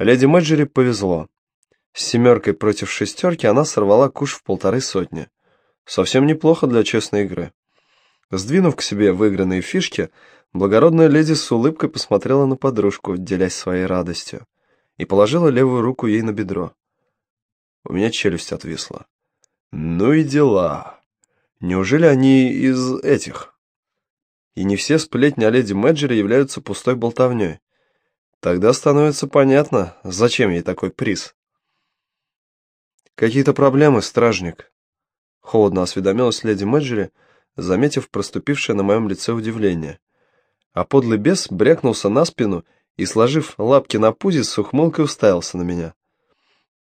Леди Мэджери повезло. С семеркой против шестерки она сорвала куш в полторы сотни. Совсем неплохо для честной игры. Сдвинув к себе выигранные фишки, благородная леди с улыбкой посмотрела на подружку, делясь своей радостью, и положила левую руку ей на бедро. У меня челюсть отвисла. Ну и дела. Неужели они из этих? И не все сплетни о леди Мэджере являются пустой болтовней. Тогда становится понятно, зачем ей такой приз. «Какие-то проблемы, стражник?» Холодно осведомилась леди Мэджери, заметив проступившее на моем лице удивление. А подлый бес брякнулся на спину и, сложив лапки на пузе, с ухмылкой уставился на меня.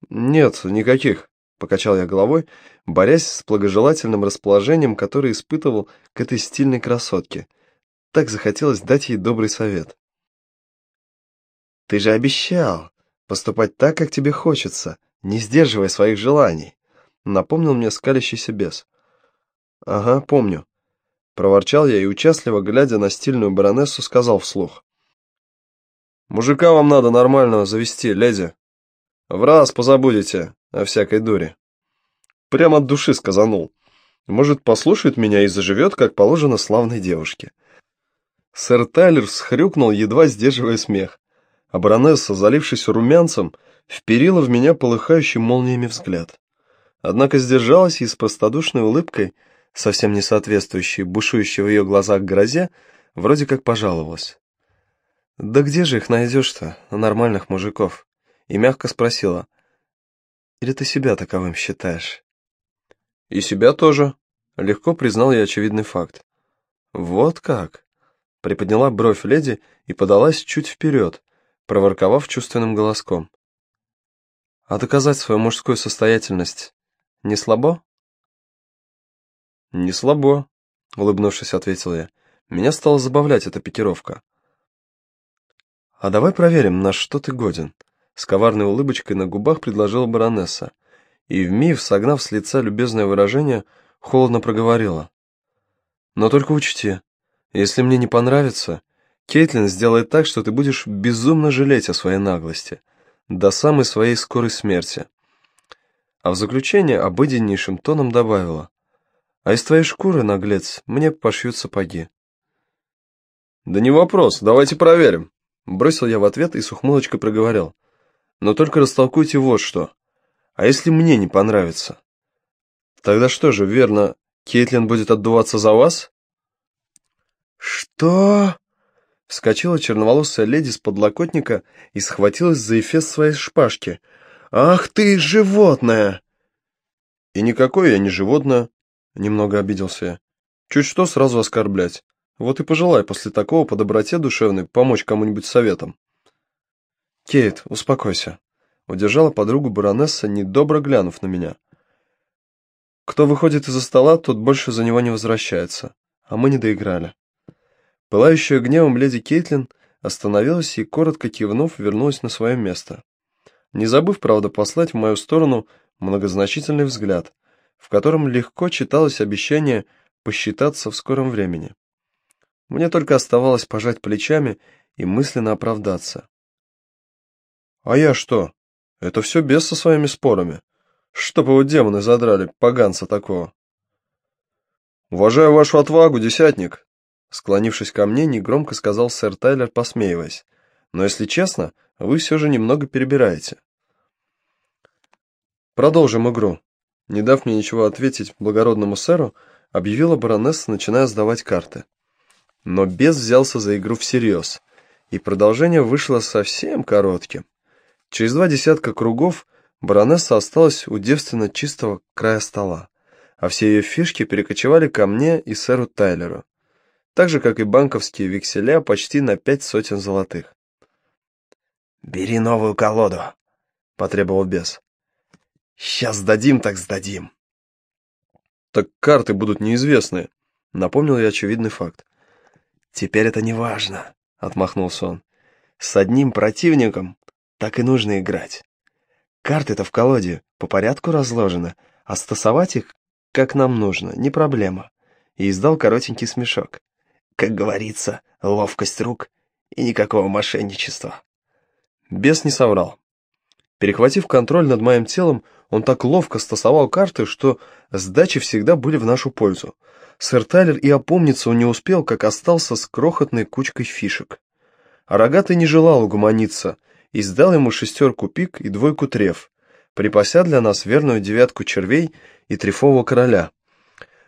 «Нет, никаких», — покачал я головой, борясь с благожелательным расположением, которое испытывал к этой стильной красотке. Так захотелось дать ей добрый совет. «Ты же обещал поступать так, как тебе хочется», не сдерживай своих желаний», — напомнил мне скалящийся бес. «Ага, помню», — проворчал я и, участливо глядя на стильную баронессу, сказал вслух. «Мужика вам надо нормального завести, леди. В раз позабудете о всякой дуре». Прямо от души сказанул. Может, послушает меня и заживет, как положено славной девушке. Сэр Тайлер всхрюкнул, едва сдерживая смех, а баронесса, залившись румянцем, — вперила в меня полыхающий молниями взгляд. Однако сдержалась и с простодушной улыбкой, совсем не соответствующей бушующей в ее глазах грозе, вроде как пожаловалась. «Да где же их найдешь-то, нормальных мужиков?» И мягко спросила, «Или ты себя таковым считаешь?» «И себя тоже», — легко признал я очевидный факт. «Вот как?» — приподняла бровь леди и подалась чуть вперед, проворковав чувственным голоском. А доказать свою мужскую состоятельность не слабо? Не слабо, улыбнувшись, ответил я. Меня стала забавлять эта пикировка. А давай проверим, на что ты годен. С коварной улыбочкой на губах предложила баронесса. И вмиг, согнав с лица любезное выражение, холодно проговорила. Но только учти, если мне не понравится, Кейтлин сделает так, что ты будешь безумно жалеть о своей наглости до самой своей скорой смерти. А в заключение обыденнейшим тоном добавила, «А из твоей шкуры, наглец, мне пошьют сапоги». «Да не вопрос, давайте проверим», — бросил я в ответ и с ухмылочкой проговорил. «Но только растолкуйте вот что. А если мне не понравится?» «Тогда что же, верно, Кейтлин будет отдуваться за вас?» «Что?» Вскочила черноволосая леди с подлокотника и схватилась за эфес своей шпажки. «Ах ты, животное!» «И никакое я не животное», — немного обиделся я. «Чуть что сразу оскорблять. Вот и пожелай после такого по доброте душевной помочь кому-нибудь советом». «Кейт, успокойся», — удержала подругу баронесса, недобро глянув на меня. «Кто выходит из-за стола, тот больше за него не возвращается, а мы не доиграли». Пылающая гневом леди Кейтлин остановилась и, коротко кивнув, вернулась на свое место. Не забыв, правда, послать в мою сторону многозначительный взгляд, в котором легко читалось обещание посчитаться в скором времени. Мне только оставалось пожать плечами и мысленно оправдаться. «А я что? Это все без со своими спорами. Чтоб его демоны задрали, поганца такого!» «Уважаю вашу отвагу, десятник!» Склонившись ко мне, негромко сказал сэр Тайлер, посмеиваясь. «Но если честно, вы все же немного перебираете». «Продолжим игру». Не дав мне ничего ответить благородному сэру, объявила баронесса, начиная сдавать карты. Но бес взялся за игру всерьез, и продолжение вышло совсем коротким. Через два десятка кругов баронесса осталась у девственно чистого края стола, а все ее фишки перекочевали ко мне и сэру Тайлеру так же, как и банковские векселя, почти на пять сотен золотых. «Бери новую колоду», — потребовал бес. «Сейчас сдадим, так сдадим». «Так карты будут неизвестные», — напомнил я очевидный факт. «Теперь это не важно», — отмахнулся он. «С одним противником так и нужно играть. Карты-то в колоде по порядку разложены, а стасовать их, как нам нужно, не проблема». И издал коротенький смешок. Как говорится, ловкость рук и никакого мошенничества. Бес не соврал. Перехватив контроль над моим телом, он так ловко стасовал карты, что сдачи всегда были в нашу пользу. Сэр Тайлер и опомниться он не успел, как остался с крохотной кучкой фишек. А рогатый не желал угомониться и сдал ему шестерку пик и двойку треф, припася для нас верную девятку червей и трефового короля.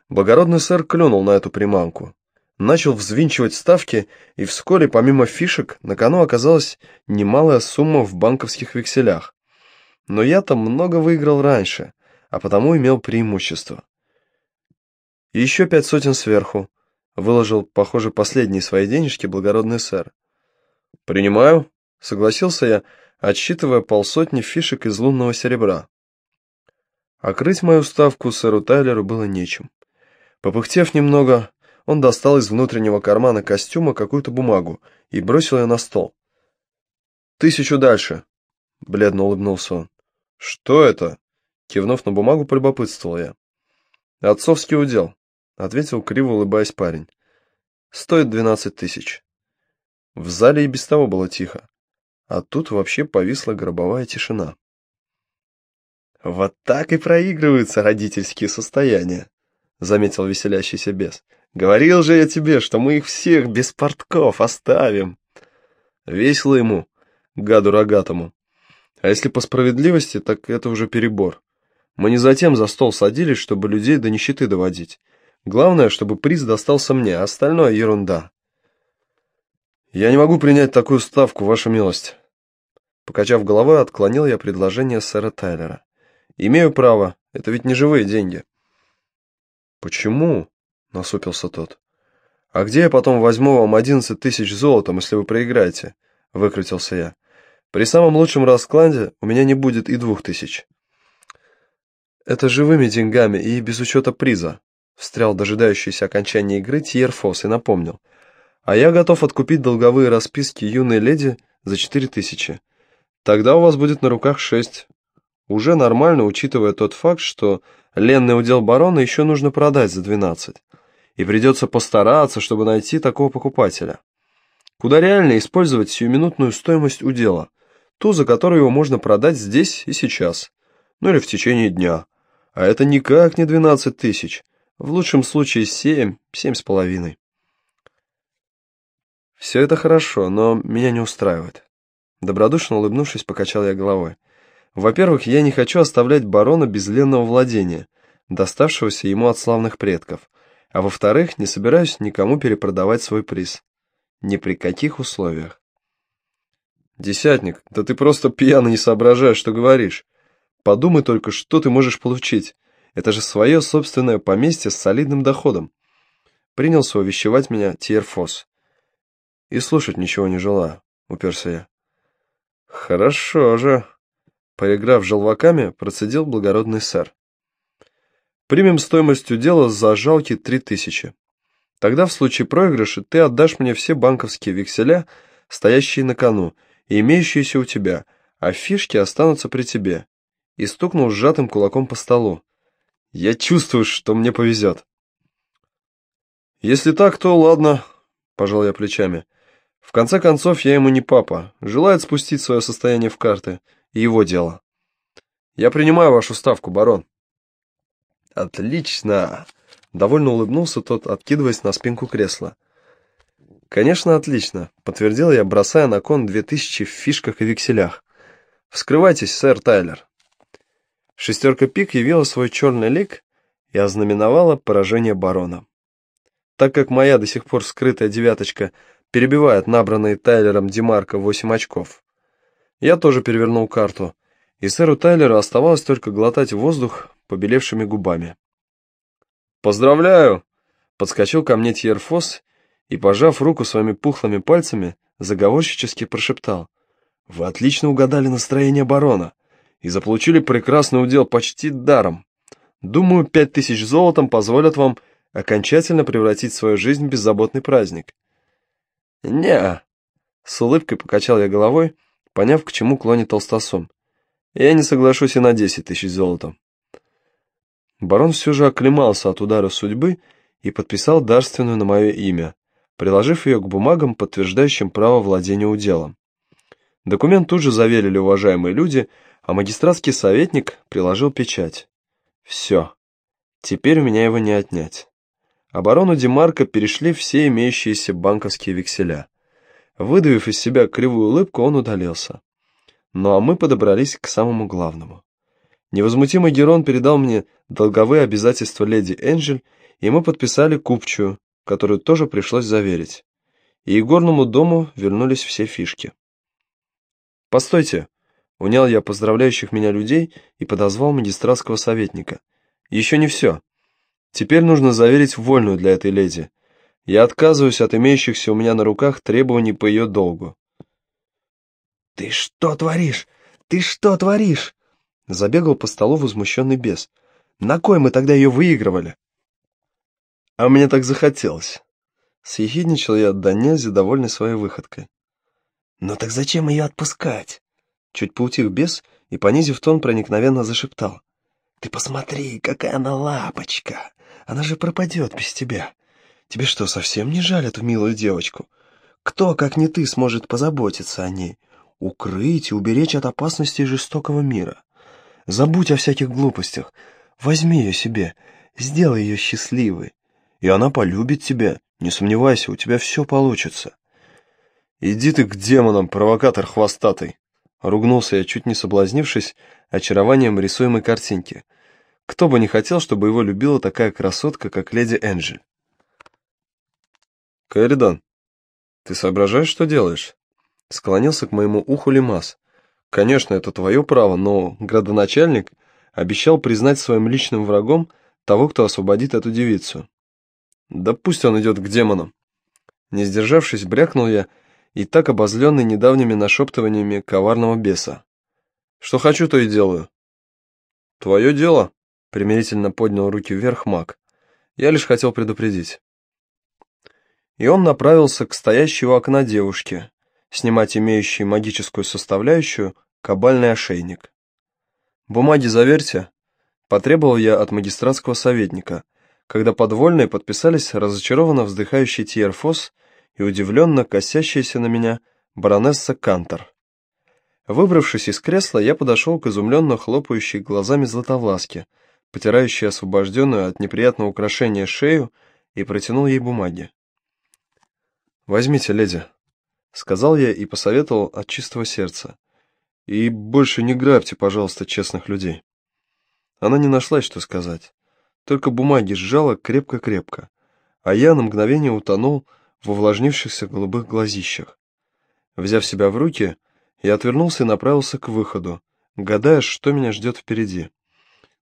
Благородный сэр клюнул на эту приманку. Начал взвинчивать ставки, и вскоре, помимо фишек, на кону оказалась немалая сумма в банковских векселях. Но я-то много выиграл раньше, а потому имел преимущество. Еще пять сотен сверху. Выложил, похоже, последние свои денежки благородный сэр. «Принимаю», — согласился я, отсчитывая полсотни фишек из лунного серебра. Окрыть мою ставку сэру Тайлеру было нечем. Попыхтев немного, он достал из внутреннего кармана костюма какую-то бумагу и бросил ее на стол. «Тысячу дальше», — бледно улыбнулся он. «Что это?» — кивнув на бумагу, полюбопытствовал я. «Отцовский удел», — ответил криво улыбаясь парень. «Стоит двенадцать тысяч». В зале и без того было тихо, а тут вообще повисла гробовая тишина. «Вот так и проигрываются родительские состояния», — заметил веселящийся бес. «Говорил же я тебе, что мы их всех без портков оставим». Весело ему, гаду рогатому. А если по справедливости, так это уже перебор. Мы не затем за стол садились, чтобы людей до нищеты доводить. Главное, чтобы приз достался мне, а остальное ерунда. Я не могу принять такую ставку, ваша милость. Покачав головой, отклонил я предложение сэра Тайлера. Имею право, это ведь не живые деньги. «Почему?» — насупился тот. «А где я потом возьму вам одиннадцать тысяч золотом, если вы проиграете?» — выкрутился я. «При самом лучшем раскладе у меня не будет и двух тысяч». «Это живыми деньгами и без учета приза», — встрял дожидающийся окончания игры Тьерфос и напомнил. «А я готов откупить долговые расписки юной леди за четыре тысячи. Тогда у вас будет на руках шесть. Уже нормально, учитывая тот факт, что ленный удел барона еще нужно продать за 12. И придется постараться, чтобы найти такого покупателя. Куда реально использовать сиюминутную стоимость удела, ту, за которую его можно продать здесь и сейчас, ну или в течение дня. А это никак не 12 тысяч, в лучшем случае 7, семь с половиной. Все это хорошо, но меня не устраивает. Добродушно улыбнувшись, покачал я головой. Во-первых, я не хочу оставлять барона без ленного владения, доставшегося ему от славных предков. А во-вторых, не собираюсь никому перепродавать свой приз. Ни при каких условиях. Десятник, да ты просто пьяно не соображаешь, что говоришь. Подумай только, что ты можешь получить. Это же свое собственное поместье с солидным доходом. Принялся увещевать меня Тиерфос. И слушать ничего не желаю, уперся я. Хорошо же, Поиграв желваками, процедил благородный сэр. Примем стоимостью дела за жалкие три тысячи. Тогда в случае проигрыша ты отдашь мне все банковские векселя, стоящие на кону, и имеющиеся у тебя, а фишки останутся при тебе. И стукнул сжатым кулаком по столу. Я чувствую, что мне повезет. Если так, то ладно, пожал я плечами. В конце концов, я ему не папа. Желает спустить свое состояние в карты — его дело. Я принимаю вашу ставку, барон. Отлично. Довольно улыбнулся тот, откидываясь на спинку кресла. Конечно, отлично, подтвердил я, бросая на кон две тысячи в фишках и векселях. Вскрывайтесь, сэр Тайлер. Шестерка пик явила свой черный лик и ознаменовала поражение барона. Так как моя до сих пор скрытая девяточка перебивает набранные Тайлером Демарка восемь очков, я тоже перевернул карту, и сэру Тайлеру оставалось только глотать воздух побелевшими губами. «Поздравляю!» — подскочил ко мне Тьерфос и, пожав руку своими пухлыми пальцами, заговорщически прошептал. «Вы отлично угадали настроение барона и заполучили прекрасный удел почти даром. Думаю, пять тысяч золотом позволят вам окончательно превратить свою жизнь в беззаботный праздник». «Не-а», с улыбкой покачал я головой, — поняв, к чему клонит толстосум. «Я не соглашусь и на десять тысяч золотом». Барон все же оклемался от удара судьбы и подписал дарственную на мое имя, приложив ее к бумагам, подтверждающим право владения уделом. Документ тут же заверили уважаемые люди, а магистратский советник приложил печать. Все. Теперь у меня его не отнять. Оборону Демарка перешли все имеющиеся банковские векселя. Выдавив из себя кривую улыбку, он удалился. Ну а мы подобрались к самому главному. Невозмутимый Герон передал мне долговые обязательства леди Энджель, и мы подписали купчую, которую тоже пришлось заверить. И игорному дому вернулись все фишки. «Постойте!» — унял я поздравляющих меня людей и подозвал магистратского советника. «Еще не все. Теперь нужно заверить вольную для этой леди. Я отказываюсь от имеющихся у меня на руках требований по ее долгу». «Ты что творишь? Ты что творишь?» Забегал по столу возмущенный бес. «На кой мы тогда ее выигрывали?» «А мне так захотелось». Съехидничал я до нельзя, довольный своей выходкой. «Ну так зачем ее отпускать?» Чуть поутих бес и, понизив тон, проникновенно зашептал. «Ты посмотри, какая она лапочка! Она же пропадет без тебя. Тебе что, совсем не жаль эту милую девочку? Кто, как не ты, сможет позаботиться о ней, укрыть и уберечь от опасностей жестокого мира? Забудь о всяких глупостях, возьми ее себе, сделай ее счастливой, и она полюбит тебя, не сомневайся, у тебя все получится». «Иди ты к демонам, провокатор хвостатый!» Ругнулся я, чуть не соблазнившись очарованием рисуемой картинки. Кто бы не хотел, чтобы его любила такая красотка, как леди Энджель. «Кэрридан, ты соображаешь, что делаешь?» Склонился к моему уху Лимас. «Конечно, это твое право, но градоначальник обещал признать своим личным врагом того, кто освободит эту девицу. Да пусть он идет к демонам!» Не сдержавшись, брякнул я, и так обозленный недавними нашептываниями коварного беса. «Что хочу, то и делаю». «Твое дело», — примирительно поднял руки вверх маг. «Я лишь хотел предупредить». И он направился к стоящей у окна девушке, снимать имеющий магическую составляющую кабальный ошейник. «Бумаги заверьте», — потребовал я от магистратского советника, когда подвольные подписались разочарованно вздыхающий Тиерфос и удивленно косящаяся на меня баронесса Кантор. Выбравшись из кресла, я подошел к изумленно хлопающей глазами Златовласке, потирающей освобожденную от неприятного украшения шею, и протянул ей бумаги. «Возьмите, леди», — сказал я и посоветовал от чистого сердца. «И больше не грабьте, пожалуйста, честных людей». Она не нашлась, что сказать. Только бумаги сжала крепко-крепко, а я на мгновение утонул в увлажнившихся голубых глазищах. Взяв себя в руки, я отвернулся и направился к выходу, гадая, что меня ждет впереди.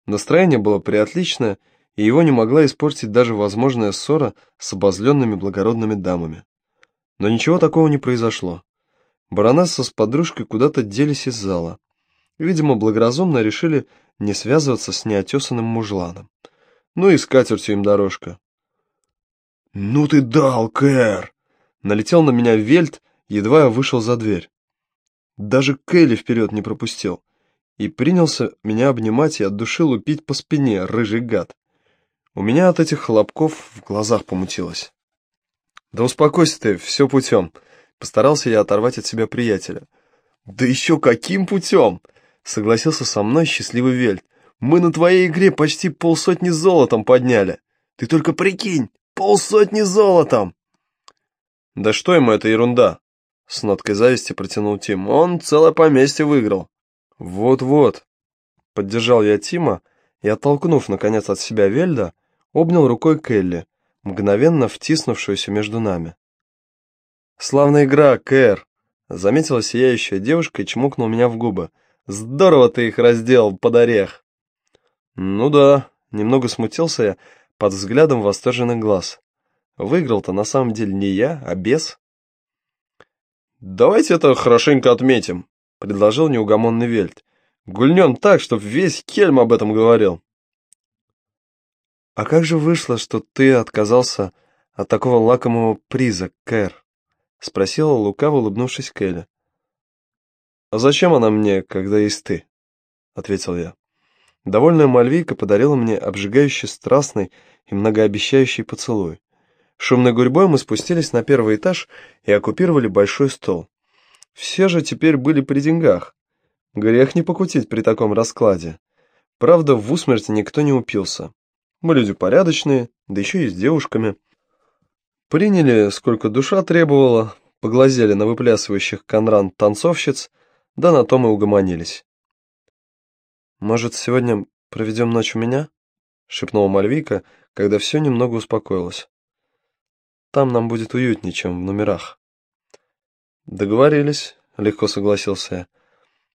Настроение было приотличное, и его не могла испортить даже возможная ссора с обозленными благородными дамами. Но ничего такого не произошло. Баронесса с подружкой куда-то делись из зала. Видимо, благоразумно решили не связываться с неотесанным мужланом. Ну и с катертью им дорожка. «Ну ты дал, Кэр!» Налетел на меня Вельт, едва я вышел за дверь. Даже Келли вперед не пропустил. И принялся меня обнимать и от души лупить по спине, рыжий гад. У меня от этих хлопков в глазах помутилось. «Да успокойся ты, все путем!» Постарался я оторвать от себя приятеля. «Да еще каким путем?» Согласился со мной счастливый Вельт. «Мы на твоей игре почти полсотни золотом подняли. Ты только прикинь, Полсотни золотом!» «Да что ему эта ерунда?» С ноткой зависти протянул Тим. «Он целое поместье выиграл». «Вот-вот», — поддержал я Тима и, оттолкнув, наконец, от себя Вельда, обнял рукой Келли, мгновенно втиснувшуюся между нами. «Славная игра, Кэр!» — заметила сияющая девушка и чмокнул меня в губы. «Здорово ты их разделал под орех!» «Ну да», — немного смутился я, под взглядом восторженных глаз. Выиграл-то на самом деле не я, а бес. «Давайте это хорошенько отметим», — предложил неугомонный Вельт. «Гульнем так, чтоб весь Кельм об этом говорил». «А как же вышло, что ты отказался от такого лакомого приза, Кэр?» — спросила лукаво, улыбнувшись Келли. «А зачем она мне, когда есть ты?» — ответил я. Довольная Мальвийка подарила мне обжигающий страстный и многообещающий поцелуй. Шумной гурьбой мы спустились на первый этаж и оккупировали большой стол. Все же теперь были при деньгах. Грех не покутить при таком раскладе. Правда, в усмерть никто не упился. Мы люди порядочные, да еще и с девушками. Приняли, сколько душа требовала, поглазели на выплясывающих конран танцовщиц, да на том и угомонились. «Может, сегодня проведем ночь у меня?» — шепнула Мальвика, когда все немного успокоилось. «Там нам будет уютнее, чем в номерах». «Договорились», — легко согласился я.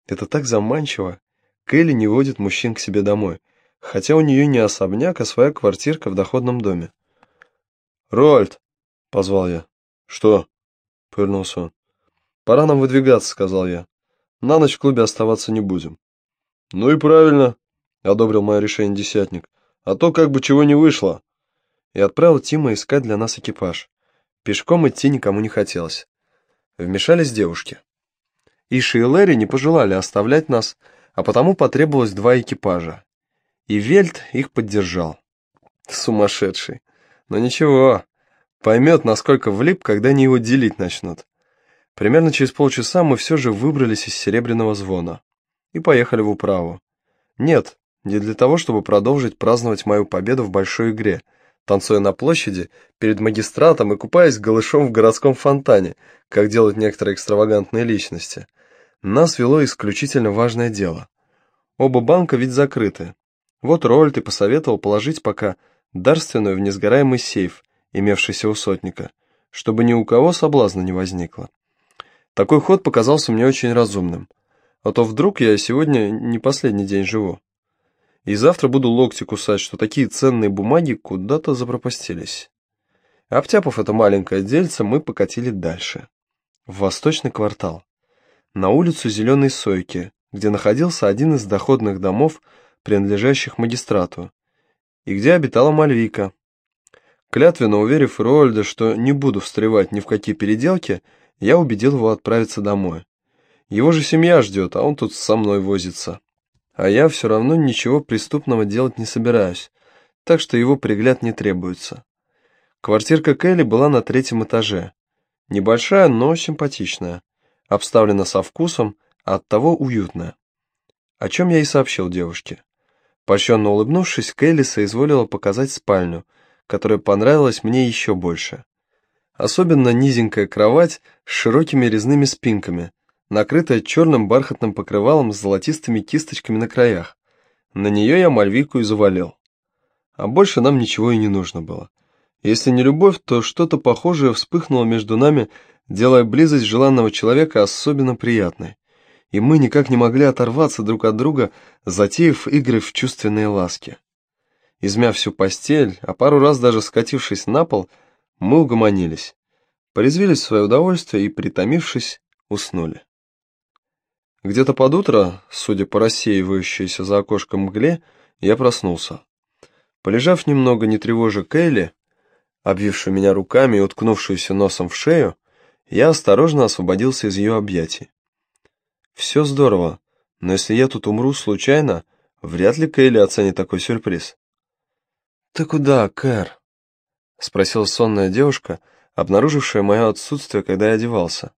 «Это так заманчиво. Келли не водит мужчин к себе домой, хотя у нее не особняк, а своя квартирка в доходном доме». «Рольд!» — позвал я. «Что?» — повернулся он. «Пора нам выдвигаться», — сказал я. «На ночь в клубе оставаться не будем». «Ну и правильно», — одобрил мое решение десятник. «А то как бы чего не вышло». И отправил Тима искать для нас экипаж. Пешком идти никому не хотелось. Вмешались девушки. Иши и Лэри не пожелали оставлять нас, а потому потребовалось два экипажа. И Вельт их поддержал. Сумасшедший. Но ничего, поймет, насколько влип, когда они его делить начнут. Примерно через полчаса мы все же выбрались из серебряного звона и поехали в управу. Нет, не для того, чтобы продолжить праздновать мою победу в большой игре, танцуя на площади перед магистратом и купаясь голышом в городском фонтане, как делают некоторые экстравагантные личности. Нас вело исключительно важное дело. Оба банка ведь закрыты. Вот Рольд и посоветовал положить пока дарственную в несгораемый сейф, имевшийся у сотника, чтобы ни у кого соблазна не возникло. Такой ход показался мне очень разумным – а то вдруг я сегодня не последний день живу. И завтра буду локти кусать, что такие ценные бумаги куда-то запропастились. Обтяпав это маленькое дельце, мы покатили дальше. В восточный квартал. На улицу Зеленой Сойки, где находился один из доходных домов, принадлежащих магистрату, и где обитала Мальвика. Клятвенно уверив Роальда, что не буду встревать ни в какие переделки, я убедил его отправиться домой. Его же семья ждет, а он тут со мной возится. А я все равно ничего преступного делать не собираюсь, так что его пригляд не требуется. Квартирка Келли была на третьем этаже. Небольшая, но симпатичная. Обставлена со вкусом, а оттого уютная. О чем я и сообщил девушке. Польщенно улыбнувшись, Келли соизволила показать спальню, которая понравилась мне еще больше. Особенно низенькая кровать с широкими резными спинками, накрытая черным бархатным покрывалом с золотистыми кисточками на краях. На нее я мальвику и завалил. А больше нам ничего и не нужно было. Если не любовь, то что-то похожее вспыхнуло между нами, делая близость желанного человека особенно приятной. И мы никак не могли оторваться друг от друга, затеяв игры в чувственные ласки. Измяв всю постель, а пару раз даже скатившись на пол, мы угомонились, порезвились в свое удовольствие и, притомившись, уснули. Где-то под утро, судя по рассеивающейся за окошком мгле, я проснулся. Полежав немного, не тревожа Кейли, обвившую меня руками и уткнувшуюся носом в шею, я осторожно освободился из ее объятий. Все здорово, но если я тут умру случайно, вряд ли Кейли оценит такой сюрприз. «Ты куда, Кэр?» — спросила сонная девушка, обнаружившая мое отсутствие, когда я одевался.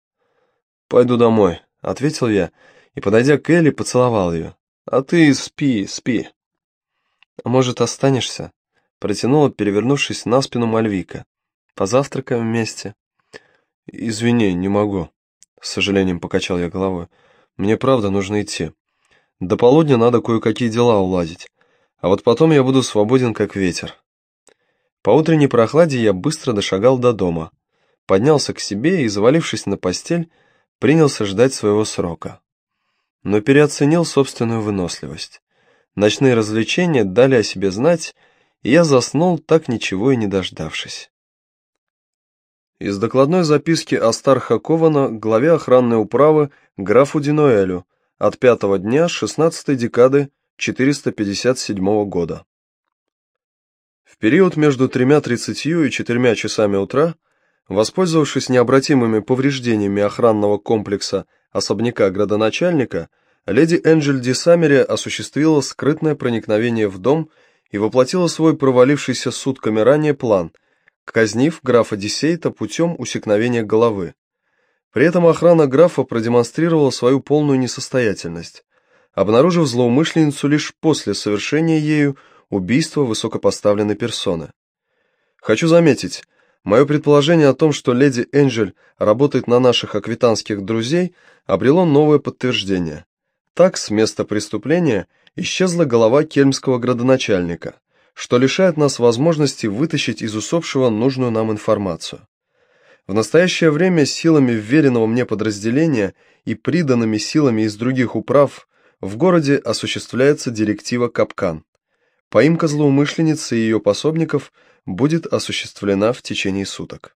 «Пойду домой», — ответил я, и, подойдя к Элли, поцеловал ее. «А ты спи, спи». «А может, останешься?» Протянула, перевернувшись на спину Мальвика. «Позавтракаем вместе». «Извини, не могу», — с сожалением покачал я головой. «Мне правда нужно идти. До полудня надо кое-какие дела уладить, а вот потом я буду свободен, как ветер». По утренней прохладе я быстро дошагал до дома, поднялся к себе и, завалившись на постель, принялся ждать своего срока но переоценил собственную выносливость. Ночные развлечения дали о себе знать, и я заснул, так ничего и не дождавшись. Из докладной записки Астарха Кована главе охранной управы графу Динуэлю от пятого дня 16 декады 457 года. В период между 3.30 и 4 часами утра, воспользовавшись необратимыми повреждениями охранного комплекса особняка градоначальника, леди Энджель Ди Саммери осуществила скрытное проникновение в дом и воплотила свой провалившийся сутками ранее план, казнив графа Дисейта путем усекновения головы. При этом охрана графа продемонстрировала свою полную несостоятельность, обнаружив злоумышленницу лишь после совершения ею убийства высокопоставленной персоны. Хочу заметить, мое предположение о том, что леди Энджель работает на наших аквитанских друзей, обрело новое подтверждение. Так, с места преступления исчезла голова кельмского градоначальника, что лишает нас возможности вытащить из усопшего нужную нам информацию. В настоящее время силами вверенного мне подразделения и приданными силами из других управ в городе осуществляется директива «Капкан». Поимка злоумышленницы и ее пособников будет осуществлена в течение суток.